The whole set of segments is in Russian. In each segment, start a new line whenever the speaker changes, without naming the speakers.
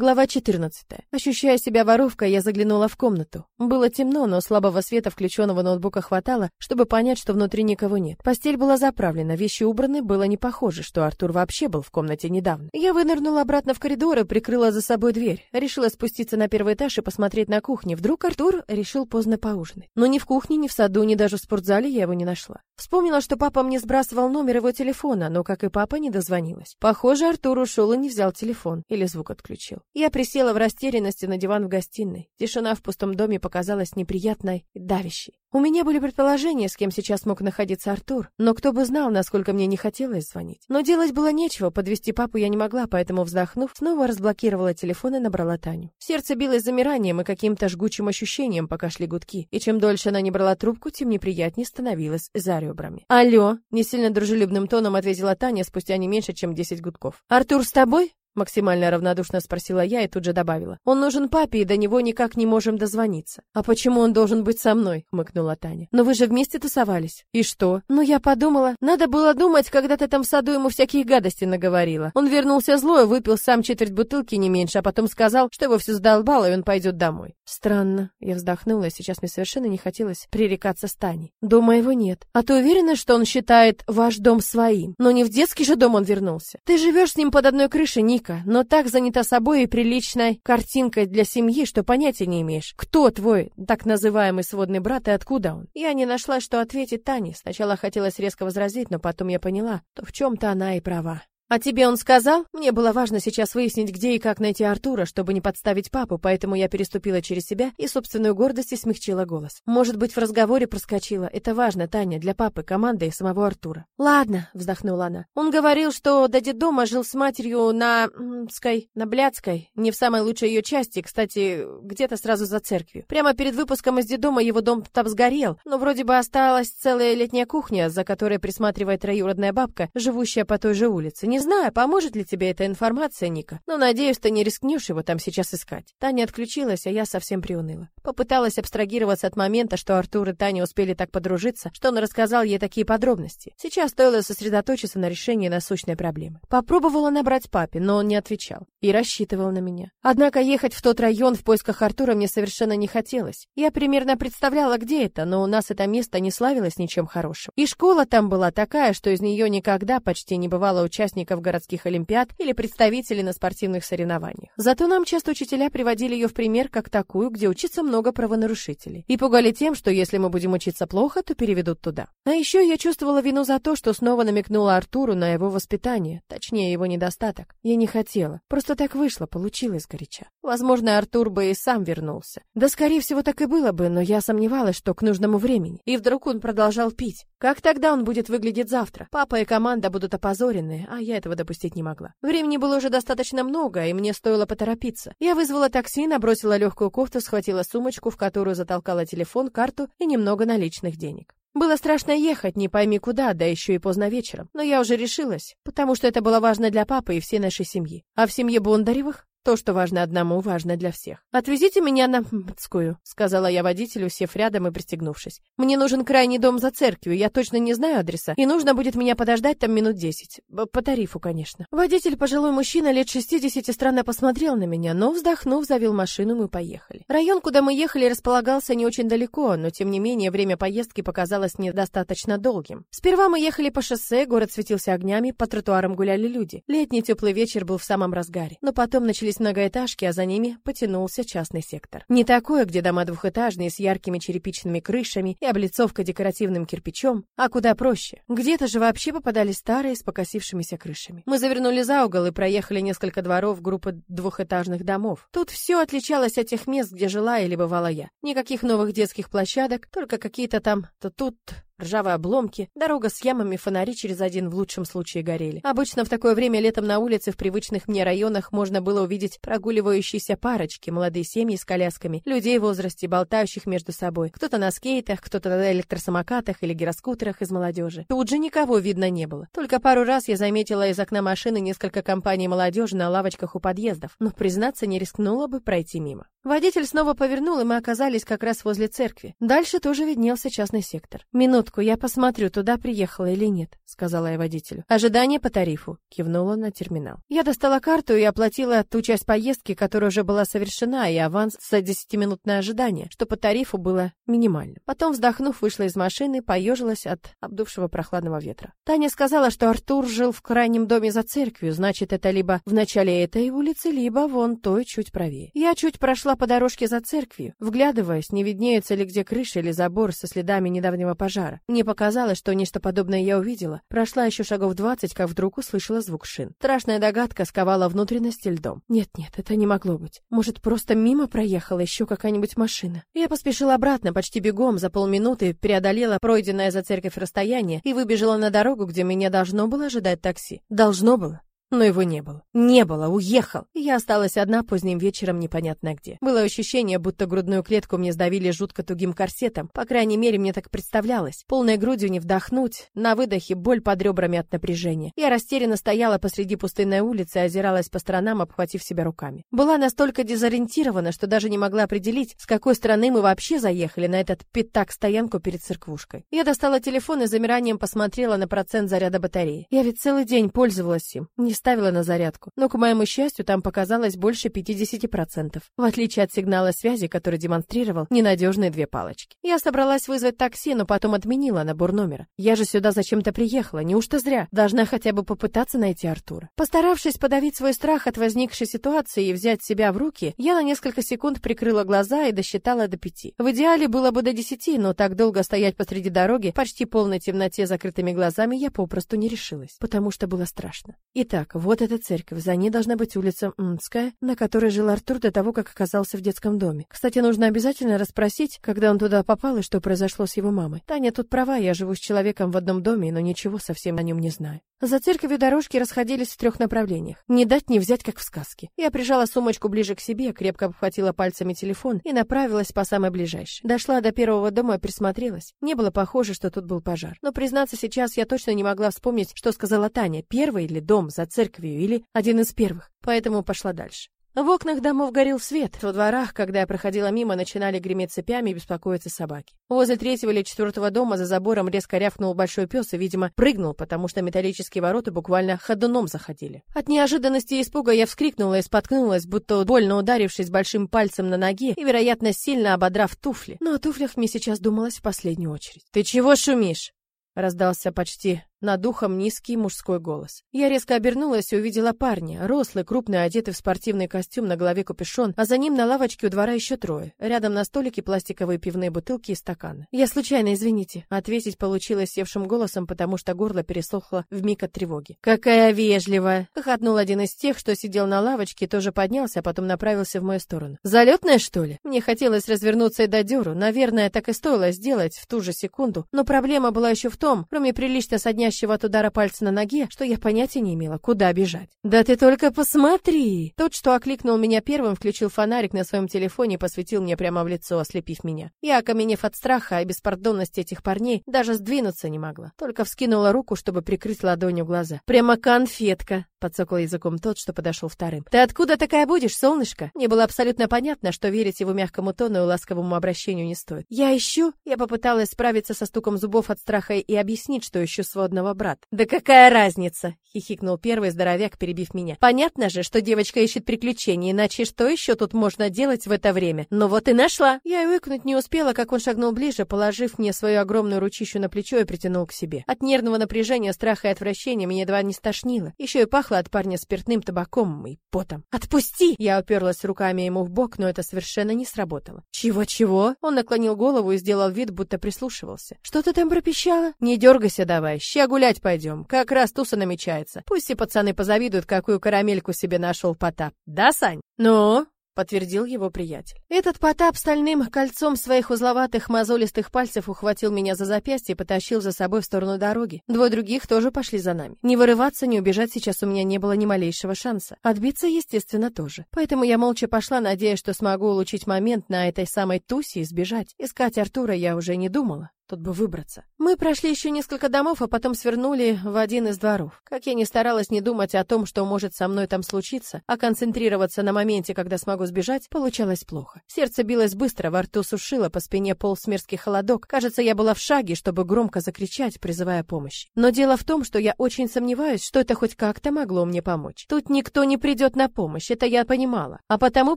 Глава 14. Ощущая себя воровкой, я заглянула в комнату. Было темно, но слабого света включенного ноутбука хватало, чтобы понять, что внутри никого нет. Постель была заправлена, вещи убраны, было не похоже, что Артур вообще был в комнате недавно. Я вынырнула обратно в коридор и прикрыла за собой дверь. Решила спуститься на первый этаж и посмотреть на кухню. Вдруг Артур решил поздно поужинать. Но ни в кухне, ни в саду, ни даже в спортзале я его не нашла. Вспомнила, что папа мне сбрасывал номер его телефона, но, как и папа, не дозвонилась. Похоже, Артур ушел и не взял телефон или звук отключил. Я присела в растерянности на диван в гостиной. Тишина в пустом доме показалась неприятной и давящей. У меня были предположения, с кем сейчас мог находиться Артур, но кто бы знал, насколько мне не хотелось звонить. Но делать было нечего, подвести папу я не могла, поэтому, вздохнув, снова разблокировала телефон и набрала Таню. Сердце билось замиранием и каким-то жгучим ощущением, пока шли гудки, и чем дольше она не брала трубку, тем неприятнее становилось за ребрами. «Алло!» — не сильно дружелюбным тоном ответила Таня спустя не меньше, чем 10 гудков. «Артур с тобой?» Максимально равнодушно спросила я и тут же добавила. Он нужен папе, и до него никак не можем дозвониться. А почему он должен быть со мной? хмыкнула Таня. Но вы же вместе тусовались. И что? Ну я подумала, надо было думать, когда ты там в саду ему всякие гадости наговорила. Он вернулся злой, выпил сам четверть бутылки не меньше, а потом сказал, что его все задолбало, и он пойдет домой. Странно. Я вздохнула, сейчас мне совершенно не хотелось пререкаться с Таней. Дома его нет. А ты уверена, что он считает ваш дом своим? Но не в детский же дом он вернулся. Ты живешь с ним под одной крышей, Ника девушка, но так занята собой и приличной картинкой для семьи, что понятия не имеешь, кто твой так называемый сводный брат и откуда он. Я не нашла, что ответить Тане. Сначала хотелось резко возразить, но потом я поняла, то в чем-то она и права. «А тебе он сказал?» Мне было важно сейчас выяснить, где и как найти Артура, чтобы не подставить папу, поэтому я переступила через себя и собственную гордость и смягчила голос. Может быть, в разговоре проскочила. Это важно, Таня, для папы, команды и самого Артура. «Ладно», — вздохнула она. «Он говорил, что до дома жил с матерью на... Ской, на Блядской, не в самой лучшей ее части, кстати, где-то сразу за церковью. Прямо перед выпуском из детдома его дом там сгорел, но вроде бы осталась целая летняя кухня, за которой присматривает троюродная бабка, живущая по той же улице. Не знаю, поможет ли тебе эта информация, Ника, но надеюсь, ты не рискнешь его там сейчас искать. Таня отключилась, а я совсем приуныла. Попыталась абстрагироваться от момента, что Артур и Таня успели так подружиться, что он рассказал ей такие подробности. Сейчас стоило сосредоточиться на решении насущной проблемы. Попробовала набрать папе, но он не отвечал и рассчитывал на меня. Однако ехать в тот район в поисках Артура мне совершенно не хотелось. Я примерно представляла, где это, но у нас это место не славилось ничем хорошим. И школа там была такая, что из нее никогда почти не бывало участников участников городских олимпиад или представителей на спортивных соревнованиях. Зато нам часто учителя приводили ее в пример как такую, где учится много правонарушителей. И пугали тем, что если мы будем учиться плохо, то переведут туда. А еще я чувствовала вину за то, что снова намекнула Артуру на его воспитание, точнее его недостаток. Я не хотела, просто так вышло, получилось горяча. Возможно, Артур бы и сам вернулся. Да, скорее всего, так и было бы, но я сомневалась, что к нужному времени. И вдруг он продолжал пить. Как тогда он будет выглядеть завтра? Папа и команда будут опозорены, а я этого допустить не могла. Времени было уже достаточно много, и мне стоило поторопиться. Я вызвала такси, набросила легкую кофту, схватила сумочку, в которую затолкала телефон, карту и немного наличных денег. Было страшно ехать, не пойми куда, да еще и поздно вечером. Но я уже решилась, потому что это было важно для папы и всей нашей семьи. А в семье Бондаревых то, что важно одному, важно для всех. «Отвезите меня на Мцкую», — сказала я водителю, сев рядом и пристегнувшись. «Мне нужен крайний дом за церковью, я точно не знаю адреса, и нужно будет меня подождать там минут десять. По тарифу, конечно». Водитель, пожилой мужчина, лет шестидесяти, странно посмотрел на меня, но, вздохнув, завел машину, мы поехали. Район, куда мы ехали, располагался не очень далеко, но, тем не менее, время поездки показалось недостаточно долгим. Сперва мы ехали по шоссе, город светился огнями, по тротуарам гуляли люди. Летний теплый вечер был в самом разгаре. Но потом начались появились многоэтажки, а за ними потянулся частный сектор. Не такое, где дома двухэтажные с яркими черепичными крышами и облицовка декоративным кирпичом, а куда проще. Где-то же вообще попадались старые с покосившимися крышами. Мы завернули за угол и проехали несколько дворов группы двухэтажных домов. Тут все отличалось от тех мест, где жила или бывала я. Никаких новых детских площадок, только какие-то там то тут, Ржавые обломки, дорога с ямами, фонари через один в лучшем случае горели. Обычно в такое время летом на улице в привычных мне районах можно было увидеть прогуливающиеся парочки, молодые семьи с колясками, людей в возрасте, болтающих между собой. Кто-то на скейтах, кто-то на электросамокатах или гироскутерах из молодежи. Тут же никого видно не было. Только пару раз я заметила из окна машины несколько компаний молодежи на лавочках у подъездов, но, признаться, не рискнула бы пройти мимо. Водитель снова повернул, и мы оказались как раз возле церкви. Дальше тоже виднелся частный сектор. Минут минутку, я посмотрю, туда приехала или нет, сказала я водителю. Ожидание по тарифу, кивнула на терминал. Я достала карту и оплатила ту часть поездки, которая уже была совершена, и аванс за десятиминутное ожидание, что по тарифу было минимальным. Потом, вздохнув, вышла из машины, поежилась от обдувшего прохладного ветра. Таня сказала, что Артур жил в крайнем доме за церковью, значит, это либо в начале этой улицы, либо вон той чуть правее. Я чуть прошла по дорожке за церковью, вглядываясь, не виднеется ли где крыша или забор со следами недавнего пожара. Мне показалось, что нечто подобное я увидела. Прошла еще шагов двадцать, как вдруг услышала звук шин. Страшная догадка сковала внутренности льдом. Нет-нет, это не могло быть. Может, просто мимо проехала еще какая-нибудь машина. Я поспешила обратно, почти бегом, за полминуты преодолела пройденное за церковь расстояние и выбежала на дорогу, где меня должно было ожидать такси. Должно было. Но его не было. Не было, уехал. Я осталась одна поздним вечером непонятно где. Было ощущение, будто грудную клетку мне сдавили жутко тугим корсетом. По крайней мере, мне так представлялось. Полной грудью не вдохнуть, на выдохе боль под ребрами от напряжения. Я растерянно стояла посреди пустынной улицы и озиралась по сторонам, обхватив себя руками. Была настолько дезориентирована, что даже не могла определить, с какой стороны мы вообще заехали на этот пятак-стоянку перед церквушкой. Я достала телефон и замиранием посмотрела на процент заряда батареи. Я ведь целый день пользовалась им. Не ставила на зарядку, но, к моему счастью, там показалось больше 50%, в отличие от сигнала связи, который демонстрировал ненадежные две палочки. Я собралась вызвать такси, но потом отменила набор номера. Я же сюда зачем-то приехала, неужто зря? Должна хотя бы попытаться найти Артура. Постаравшись подавить свой страх от возникшей ситуации и взять себя в руки, я на несколько секунд прикрыла глаза и досчитала до пяти. В идеале было бы до десяти, но так долго стоять посреди дороги, почти полной темноте закрытыми глазами, я попросту не решилась, потому что было страшно. Итак, так, вот эта церковь. За ней должна быть улица Мцкая, на которой жил Артур до того, как оказался в детском доме. Кстати, нужно обязательно расспросить, когда он туда попал и что произошло с его мамой. Таня тут права, я живу с человеком в одном доме, но ничего совсем о нем не знаю. За церковью дорожки расходились в трех направлениях. Не дать не взять, как в сказке. Я прижала сумочку ближе к себе, крепко обхватила пальцами телефон и направилась по самой ближайшей. Дошла до первого дома и присмотрелась. Не было похоже, что тут был пожар. Но, признаться, сейчас я точно не могла вспомнить, что сказала Таня. Первый или дом за церковью или один из первых. Поэтому пошла дальше. В окнах домов горел свет. Во дворах, когда я проходила мимо, начинали греметь цепями и беспокоиться собаки. Возле третьего или четвертого дома за забором резко рявкнул большой пес и, видимо, прыгнул, потому что металлические ворота буквально ходуном заходили. От неожиданности и испуга я вскрикнула и споткнулась, будто больно ударившись большим пальцем на ноге и, вероятно, сильно ободрав туфли. Но о туфлях мне сейчас думалось в последнюю очередь. «Ты чего шумишь?» раздался почти над ухом низкий мужской голос. Я резко обернулась и увидела парня, рослый, крупный, одетый в спортивный костюм, на голове капюшон, а за ним на лавочке у двора еще трое. Рядом на столике пластиковые пивные бутылки и стаканы. Я случайно, извините, ответить получилось севшим голосом, потому что горло пересохло в миг от тревоги. Какая вежливая! Хохотнул один из тех, что сидел на лавочке, тоже поднялся, а потом направился в мою сторону. Залетная, что ли? Мне хотелось развернуться и дать дёру. Наверное, так и стоило сделать в ту же секунду, но проблема была еще в том, кроме прилично содня соднящего от удара пальца на ноге, что я понятия не имела, куда бежать. «Да ты только посмотри!» Тот, что окликнул меня первым, включил фонарик на своем телефоне и посветил мне прямо в лицо, ослепив меня. Я, окаменев от страха и беспардонности этих парней, даже сдвинуться не могла. Только вскинула руку, чтобы прикрыть ладонью глаза. «Прямо конфетка!» — подсокал языком тот, что подошел вторым. «Ты откуда такая будешь, солнышко?» Мне было абсолютно понятно, что верить его мягкому тону и ласковому обращению не стоит. «Я ищу...» Я попыталась справиться со стуком зубов от страха и объяснить, что ищу сводного брата. «Да какая разница?» — хихикнул первый здоровяк, перебив меня. «Понятно же, что девочка ищет приключений, иначе что еще тут можно делать в это время? Ну вот и нашла!» Я и выкнуть не успела, как он шагнул ближе, положив мне свою огромную ручищу на плечо и притянул к себе. От нервного напряжения, страха и отвращения меня едва не стошнило. Еще и пахло от парня спиртным табаком и потом. «Отпусти!» Я уперлась руками ему в бок, но это совершенно не сработало. «Чего-чего?» Он наклонил голову и сделал вид, будто прислушивался. «Что ты там пропищала?» «Не дергайся давай, ща гулять пойдем. Как раз туса намечается. Пусть все пацаны позавидуют, какую карамельку себе нашел Потап. Да, Сань? Ну? Подтвердил его приятель. Этот Потап стальным кольцом своих узловатых мозолистых пальцев ухватил меня за запястье и потащил за собой в сторону дороги. Двое других тоже пошли за нами. Не вырываться, не убежать сейчас у меня не было ни малейшего шанса. Отбиться, естественно, тоже. Поэтому я молча пошла, надеясь, что смогу улучшить момент на этой самой тусе и сбежать. Искать Артура я уже не думала. Тут бы выбраться. Мы прошли еще несколько домов, а потом свернули в один из дворов. Как я ни старалась не думать о том, что может со мной там случиться, а концентрироваться на моменте, когда смогу сбежать, получалось плохо. Сердце билось быстро, во рту сушило, по спине полз мерзкий холодок. Кажется, я была в шаге, чтобы громко закричать, призывая помощь. Но дело в том, что я очень сомневаюсь, что это хоть как-то могло мне помочь. Тут никто не придет на помощь, это я понимала. А потому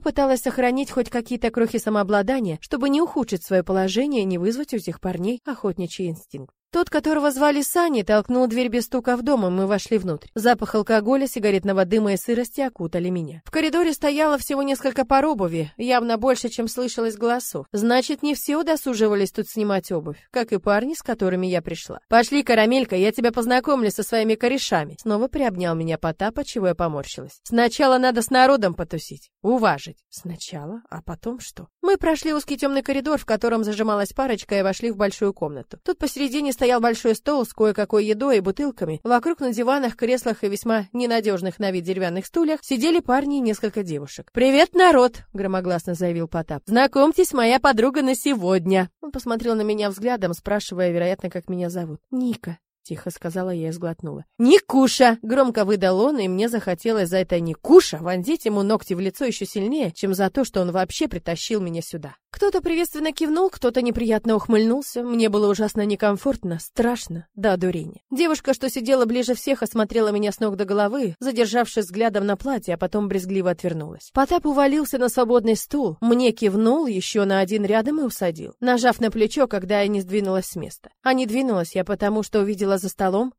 пыталась сохранить хоть какие-то крохи самообладания, чтобы не ухудшить свое положение и не вызвать у этих парней охотничий инстинкт. Тот, которого звали Сани, толкнул дверь без стука в дом, и мы вошли внутрь. Запах алкоголя, сигаретного дыма и сырости окутали меня. В коридоре стояло всего несколько пар обуви, явно больше, чем слышалось голосов. Значит, не все удосуживались тут снимать обувь, как и парни, с которыми я пришла. «Пошли, карамелька, я тебя познакомлю со своими корешами». Снова приобнял меня Потапа, чего я поморщилась. «Сначала надо с народом потусить, уважить». «Сначала? А потом что?» Мы прошли узкий темный коридор, в котором зажималась парочка, и вошли в большую комнату. Тут посередине стоял большой стол с кое-какой едой и бутылками. Вокруг на диванах, креслах и весьма ненадежных на вид деревянных стульях сидели парни и несколько девушек. «Привет, народ!» — громогласно заявил Потап. «Знакомьтесь, моя подруга на сегодня!» Он посмотрел на меня взглядом, спрашивая, вероятно, как меня зовут. «Ника», — тихо сказала я и сглотнула. «Никуша!» — громко выдал он, и мне захотелось за это Никуша вонзить ему ногти в лицо еще сильнее, чем за то, что он вообще притащил меня сюда. Кто-то приветственно кивнул, кто-то неприятно ухмыльнулся. Мне было ужасно некомфортно, страшно, да дурения. Девушка, что сидела ближе всех, осмотрела меня с ног до головы, задержавшись взглядом на платье, а потом брезгливо отвернулась. Потап увалился на свободный стул, мне кивнул еще на один рядом и усадил, нажав на плечо, когда я не сдвинулась с места. А не двинулась я потому, что увидела за столом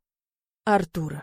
Артура.